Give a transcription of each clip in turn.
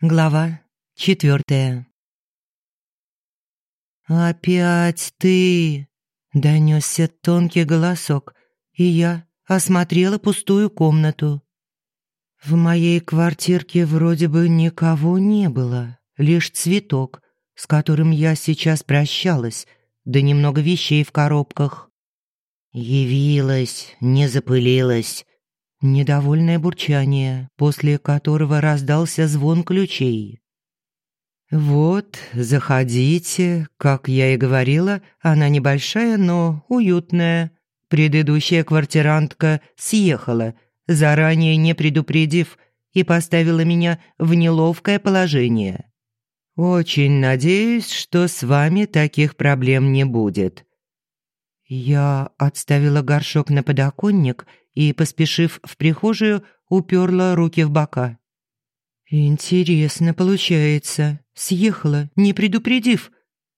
Глава четвертая. «Опять ты!» — донесся тонкий голосок, и я осмотрела пустую комнату. В моей квартирке вроде бы никого не было, лишь цветок, с которым я сейчас прощалась, да немного вещей в коробках. Явилась, не запылилась, Недовольное бурчание, после которого раздался звон ключей. «Вот, заходите. Как я и говорила, она небольшая, но уютная. Предыдущая квартирантка съехала, заранее не предупредив, и поставила меня в неловкое положение. Очень надеюсь, что с вами таких проблем не будет». Я отставила горшок на подоконник и, поспешив в прихожую, уперла руки в бока. «Интересно получается. Съехала, не предупредив.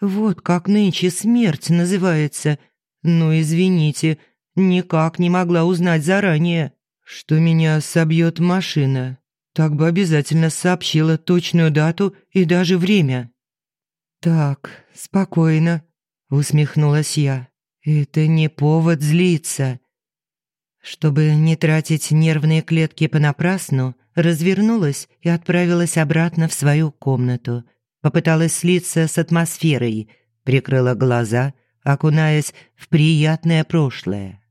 Вот как нынче смерть называется. Но ну, извините, никак не могла узнать заранее, что меня собьет машина. Так бы обязательно сообщила точную дату и даже время». «Так, спокойно», — усмехнулась я. «Это не повод злиться. Чтобы не тратить нервные клетки понапрасну, развернулась и отправилась обратно в свою комнату. Попыталась слиться с атмосферой, прикрыла глаза, окунаясь в приятное прошлое.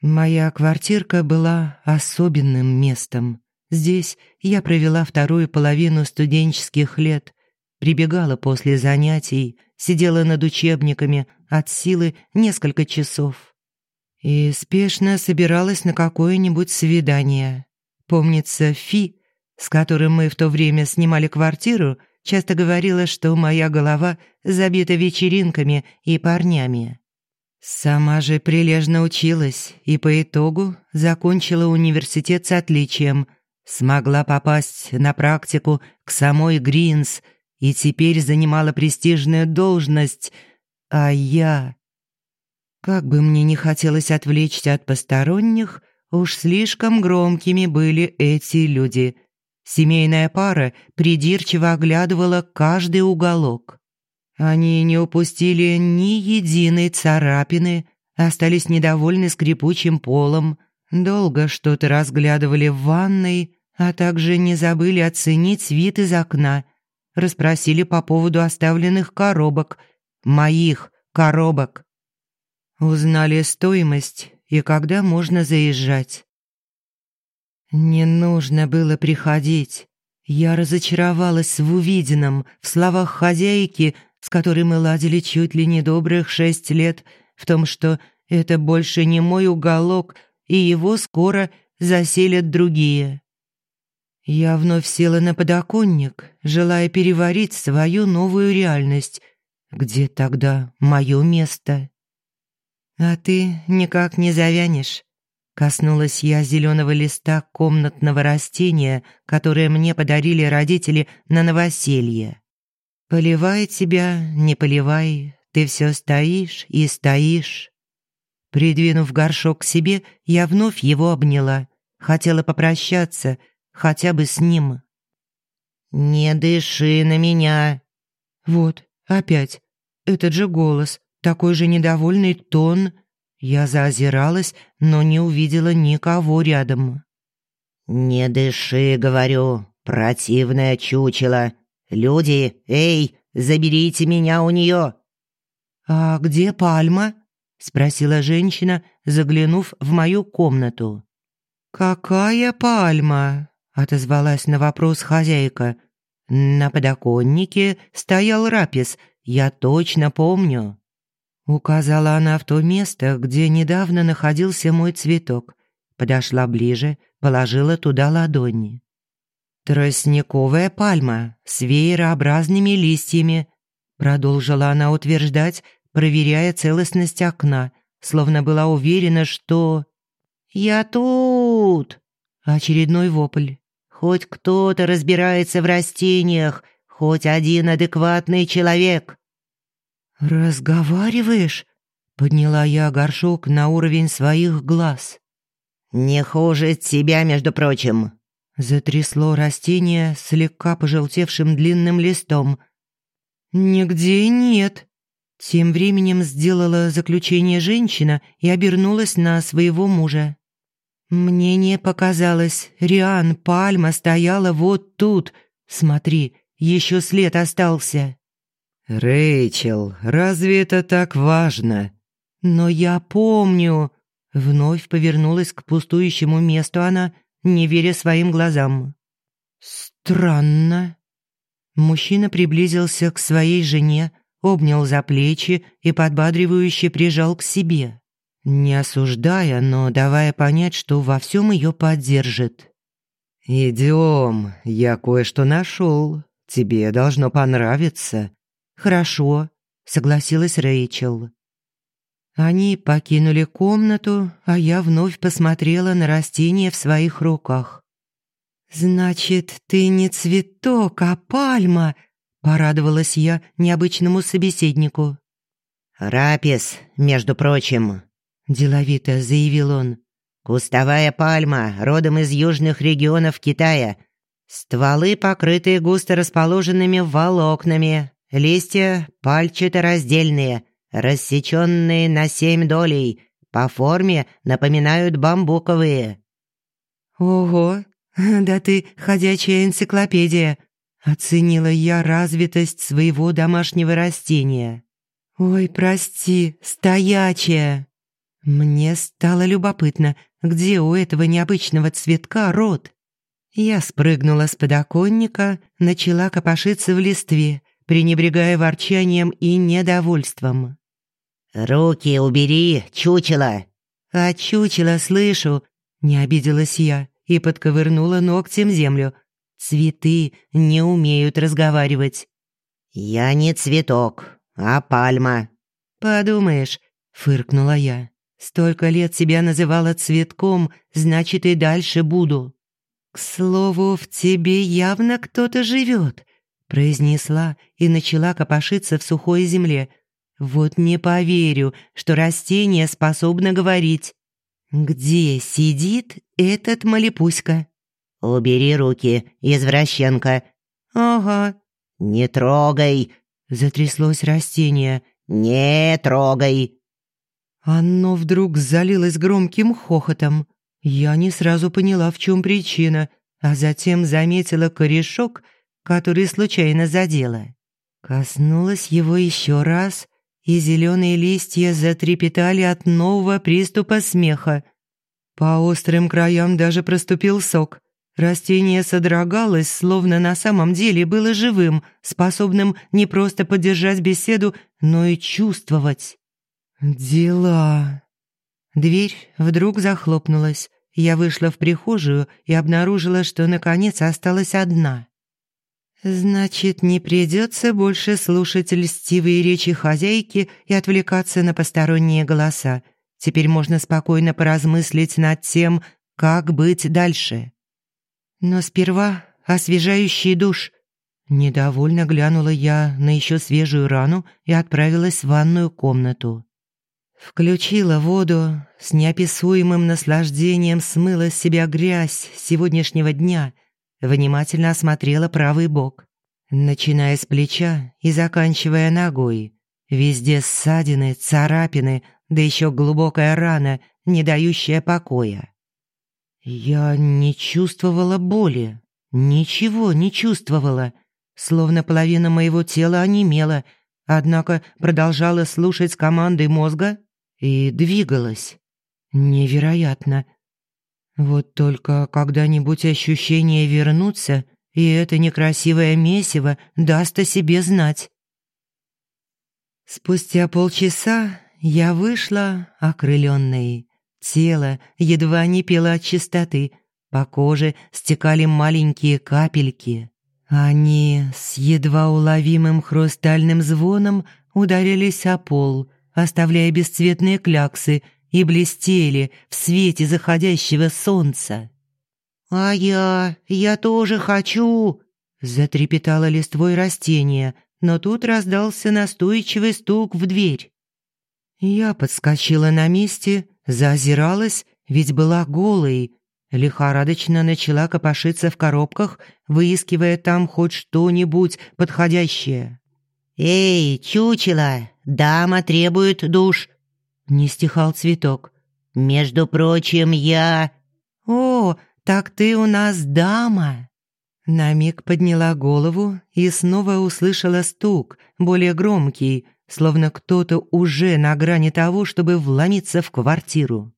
Моя квартирка была особенным местом. Здесь я провела вторую половину студенческих лет, прибегала после занятий, сидела над учебниками от силы несколько часов и спешно собиралась на какое-нибудь свидание. Помнится, Фи, с которым мы в то время снимали квартиру, часто говорила, что моя голова забита вечеринками и парнями. Сама же прилежно училась и по итогу закончила университет с отличием, смогла попасть на практику к самой Гринс и теперь занимала престижную должность, а я как бы мне не хотелось отвлечься от посторонних, уж слишком громкими были эти люди. Семейная пара придирчиво оглядывала каждый уголок. Они не упустили ни единой царапины, остались недовольны скрипучим полом, долго что-то разглядывали в ванной, а также не забыли оценить вид из окна, расспросили по поводу оставленных коробок, моих коробок. Узнали стоимость и когда можно заезжать. Не нужно было приходить. Я разочаровалась в увиденном, в словах хозяйки, с которой мы ладили чуть ли не добрых шесть лет, в том, что это больше не мой уголок, и его скоро заселят другие. Я вновь села на подоконник, желая переварить свою новую реальность. Где тогда мое место? «А ты никак не завянешь». Коснулась я зеленого листа комнатного растения, которое мне подарили родители на новоселье. «Поливай тебя, не поливай, ты все стоишь и стоишь». Придвинув горшок к себе, я вновь его обняла. Хотела попрощаться, хотя бы с ним. «Не дыши на меня». Вот, опять, этот же голос, такой же недовольный тон. Я заозиралась, но не увидела никого рядом. «Не дыши, — говорю, — противное чучело. Люди, эй, заберите меня у нее!» «А где Пальма?» — спросила женщина, заглянув в мою комнату. «Какая Пальма?» — отозвалась на вопрос хозяйка. «На подоконнике стоял рапис, я точно помню». Указала она в то место, где недавно находился мой цветок. Подошла ближе, положила туда ладони. «Тростниковая пальма с веерообразными листьями», продолжила она утверждать, проверяя целостность окна, словно была уверена, что... «Я тут!» Очередной вопль. «Хоть кто-то разбирается в растениях, хоть один адекватный человек!» «Разговариваешь?» — подняла я горшок на уровень своих глаз. «Не хуже тебя, между прочим», — Затрясло растение слегка пожелтевшим длинным листом. «Нигде нет». Тем временем сделала заключение женщина и обернулась на своего мужа. «Мне не показалось. Риан, пальма стояла вот тут. Смотри, еще след остался». «Рэйчел, разве это так важно?» «Но я помню». Вновь повернулась к пустующему месту она, не веря своим глазам. «Странно». Мужчина приблизился к своей жене, обнял за плечи и подбадривающе прижал к себе не осуждая, но давая понять, что во всем ее поддержит. «Идем, я кое-что нашел. Тебе должно понравиться». «Хорошо», — согласилась Рэйчел. Они покинули комнату, а я вновь посмотрела на растение в своих руках. «Значит, ты не цветок, а пальма», — порадовалась я необычному собеседнику. «Рапис, между прочим», – деловито заявил он. «Кустовая пальма, родом из южных регионов Китая. Стволы покрыты густо расположенными волокнами, листья пальчато-раздельные, рассеченные на семь долей, по форме напоминают бамбуковые». «Ого, да ты ходячая энциклопедия!» – оценила я развитость своего домашнего растения. «Ой, прости, стоячая!» Мне стало любопытно, где у этого необычного цветка рот. Я спрыгнула с подоконника, начала копошиться в листве, пренебрегая ворчанием и недовольством. «Руки убери, чучело!» «А чучело слышу!» — не обиделась я и подковырнула ногтем землю. «Цветы не умеют разговаривать». «Я не цветок, а пальма». «Подумаешь», — фыркнула я. Столько лет себя называла цветком, значит и дальше буду. К слову, в тебе явно кто-то живет, произнесла и начала копошиться в сухой земле. Вот не поверю, что растение способно говорить. Где сидит этот малипуська? Убери руки, извращенка. Ага. Не трогай, затряслось растение. Не трогай. Оно вдруг залилось громким хохотом. Я не сразу поняла, в чем причина, а затем заметила корешок, который случайно задела. Коснулась его еще раз, и зеленые листья затрепетали от нового приступа смеха. По острым краям даже проступил сок. Растение содрогалось, словно на самом деле было живым, способным не просто поддержать беседу, но и чувствовать. «Дела...» Дверь вдруг захлопнулась. Я вышла в прихожую и обнаружила, что наконец осталась одна. Значит, не придется больше слушать льстивые речи хозяйки и отвлекаться на посторонние голоса. Теперь можно спокойно поразмыслить над тем, как быть дальше. Но сперва освежающий душ. Недовольно глянула я на еще свежую рану и отправилась в ванную комнату. Включила воду, с неописуемым наслаждением смыла с себя грязь сегодняшнего дня, внимательно осмотрела правый бок, начиная с плеча и заканчивая ногой. Везде ссадины, царапины, да еще глубокая рана, не дающая покоя. Я не чувствовала боли, ничего не чувствовала, словно половина моего тела онемела, однако продолжала слушать команды мозга и двигалась. Невероятно. Вот только когда-нибудь ощущения вернутся, и это некрасивое месиво даст о себе знать. Спустя полчаса я вышла окрыленной. Тело едва не пело от чистоты, по коже стекали маленькие капельки. Они с едва уловимым хрустальным звоном ударились о пол, оставляя бесцветные кляксы, и блестели в свете заходящего солнца. «А я... я тоже хочу!» Затрепетало листвой растение, но тут раздался настойчивый стук в дверь. Я подскочила на месте, заозиралась, ведь была голой. лихорадочно начала копошиться в коробках, выискивая там хоть что-нибудь подходящее. «Эй, чучело, дама требует душ!» Не стихал цветок. «Между прочим, я...» «О, так ты у нас дама!» На миг подняла голову и снова услышала стук, более громкий, словно кто-то уже на грани того, чтобы вломиться в квартиру.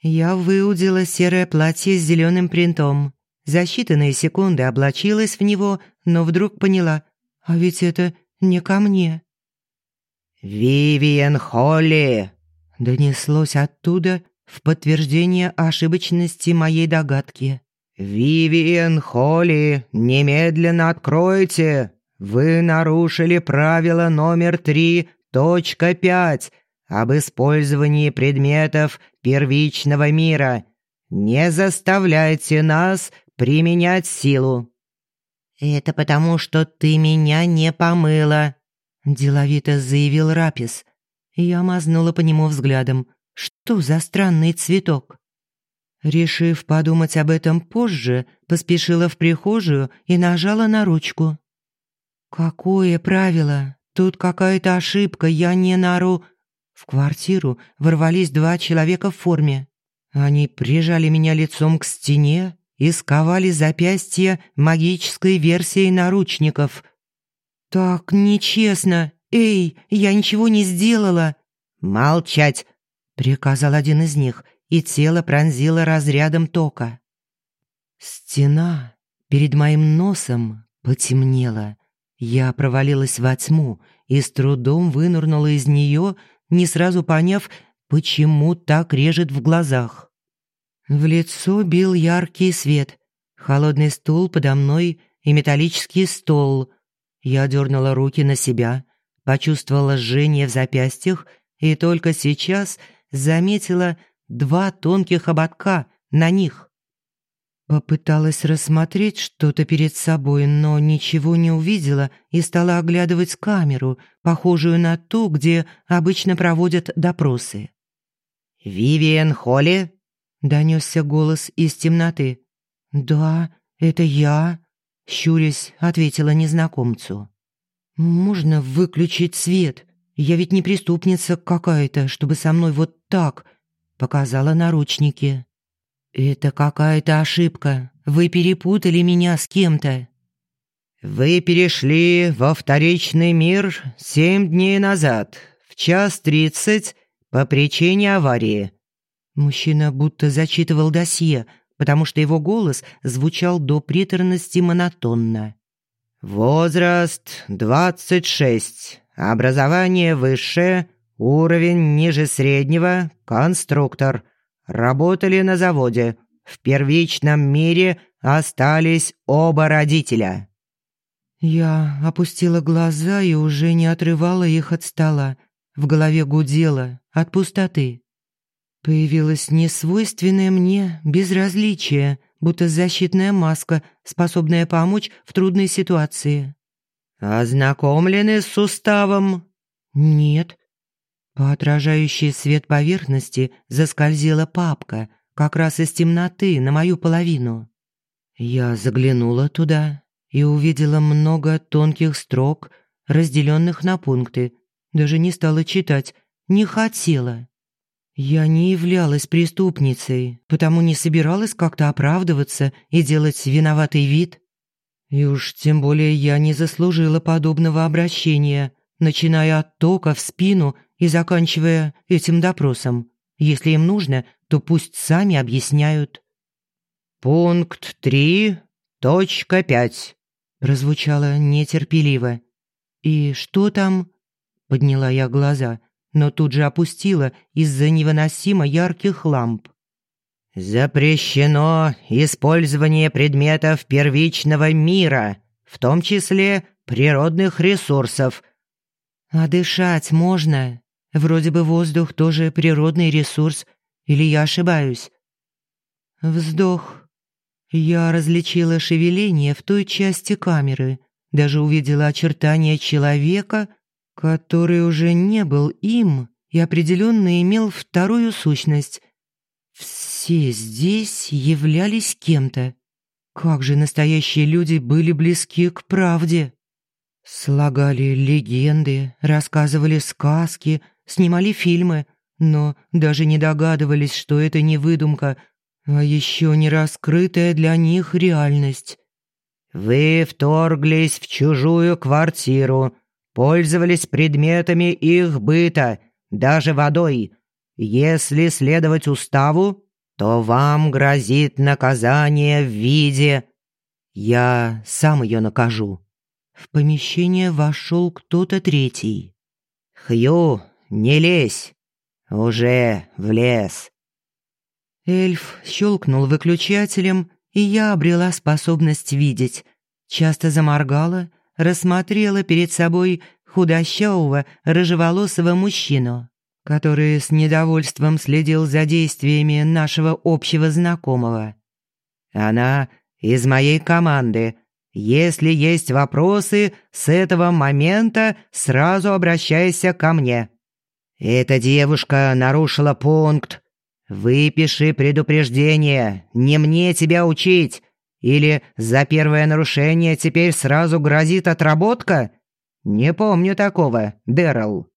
Я выудила серое платье с зеленым принтом. За считанные секунды облачилась в него, но вдруг поняла, а ведь это не ко мне. «Вивиан Холли!» Донеслось оттуда в подтверждение ошибочности моей догадки. «Вивиан Холли, немедленно откройте! Вы нарушили правило номер три точка пять об использовании предметов первичного мира. Не заставляйте нас применять силу». «Это потому, что ты меня не помыла», – деловито заявил Рапис. Я мазнула по нему взглядом. Что за странный цветок? Решив подумать об этом позже, поспешила в прихожую и нажала на ручку. «Какое правило? Тут какая-то ошибка, я не нару...» В квартиру ворвались два человека в форме. Они прижали меня лицом к стене и сковали запястья магической версией наручников. «Так нечестно!» «Эй, я ничего не сделала!» «Молчать!» — приказал один из них, и тело пронзило разрядом тока. Стена перед моим носом потемнела. Я провалилась во тьму и с трудом вынырнула из нее, не сразу поняв, почему так режет в глазах. В лицо бил яркий свет, холодный стул подо мной и металлический стол. Я дернула руки на себя, почувствовала жжение в запястьях и только сейчас заметила два тонких ободка на них. Попыталась рассмотреть что-то перед собой, но ничего не увидела и стала оглядывать камеру, похожую на ту, где обычно проводят допросы. «Вивиан Холли?» — донесся голос из темноты. «Да, это я», — щурясь, ответила незнакомцу. «Можно выключить свет? Я ведь не преступница какая-то, чтобы со мной вот так...» Показала наручники. «Это какая-то ошибка. Вы перепутали меня с кем-то». «Вы перешли во вторичный мир семь дней назад, в час тридцать, по причине аварии». Мужчина будто зачитывал досье, потому что его голос звучал до приторности монотонно. Возраст 26. Образование высшее, уровень ниже среднего, конструктор. Работали на заводе. В первичном мире остались оба родителя. Я опустила глаза и уже не отрывала их от стола. В голове гудело от пустоты. Появилось несвойственное мне безразличие – будто защитная маска, способная помочь в трудной ситуации. «Ознакомлены с суставом?» «Нет». По отражающей свет поверхности заскользила папка, как раз из темноты на мою половину. Я заглянула туда и увидела много тонких строк, разделенных на пункты. Даже не стала читать, не хотела. Я не являлась преступницей, потому не собиралась как-то оправдываться и делать виноватый вид. И уж тем более я не заслужила подобного обращения, начиная от тока в спину и заканчивая этим допросом. Если им нужно, то пусть сами объясняют. «Пункт три, точка пять», — прозвучало нетерпеливо. «И что там?» — подняла я глаза — но тут же опустила из-за невыносимо ярких ламп. «Запрещено использование предметов первичного мира, в том числе природных ресурсов». «А дышать можно? Вроде бы воздух тоже природный ресурс, или я ошибаюсь?» Вздох. Я различила шевеление в той части камеры, даже увидела очертания человека, который уже не был им и определенно имел вторую сущность. Все здесь являлись кем-то. Как же настоящие люди были близки к правде. Слагали легенды, рассказывали сказки, снимали фильмы, но даже не догадывались, что это не выдумка, а еще не раскрытая для них реальность. «Вы вторглись в чужую квартиру, пользовались предметами их быта, даже водой. Если следовать уставу, то вам грозит наказание в виде... Я сам ее накажу». В помещение вошел кто-то третий. «Хью, не лезь! Уже влез!» Эльф щелкнул выключателем, и я обрела способность видеть. Часто заморгала, рассмотрела перед собой худощавого, рыжеволосого мужчину, который с недовольством следил за действиями нашего общего знакомого. «Она из моей команды. Если есть вопросы, с этого момента сразу обращайся ко мне. Эта девушка нарушила пункт. Выпиши предупреждение, не мне тебя учить. Или за первое нарушение теперь сразу грозит отработка? Не помню такого, Дэрол.